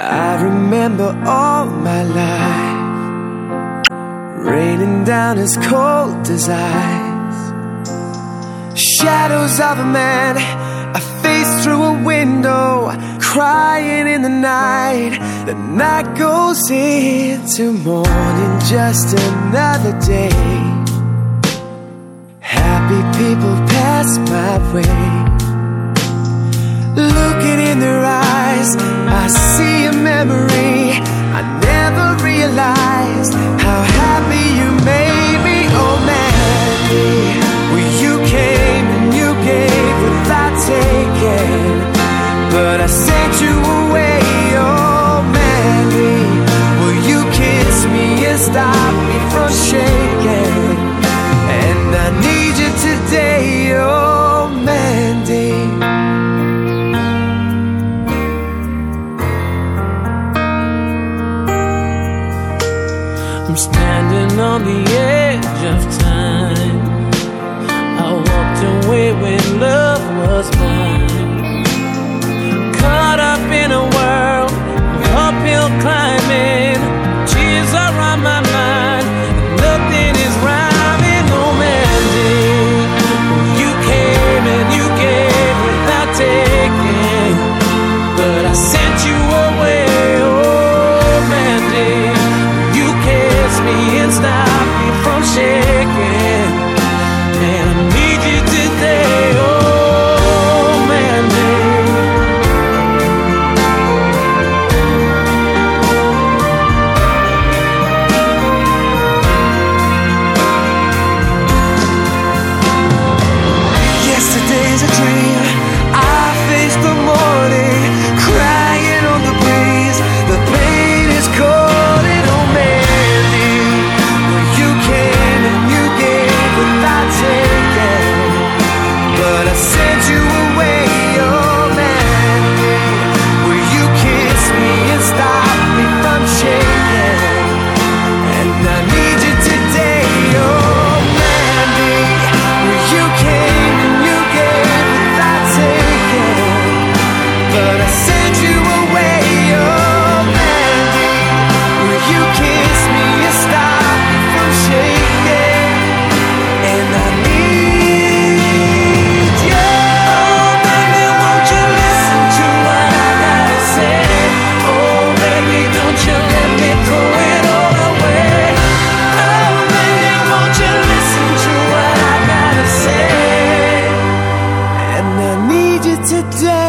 I remember all my life raining down as cold as ice. Shadows of a man, a face through a window, crying in the night. The night goes into morning, just another day. Happy people pass my way. I'm standing on the edge of time. I walked away when love was mine. stop me from sharing. today.